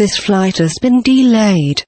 This flight has been delayed.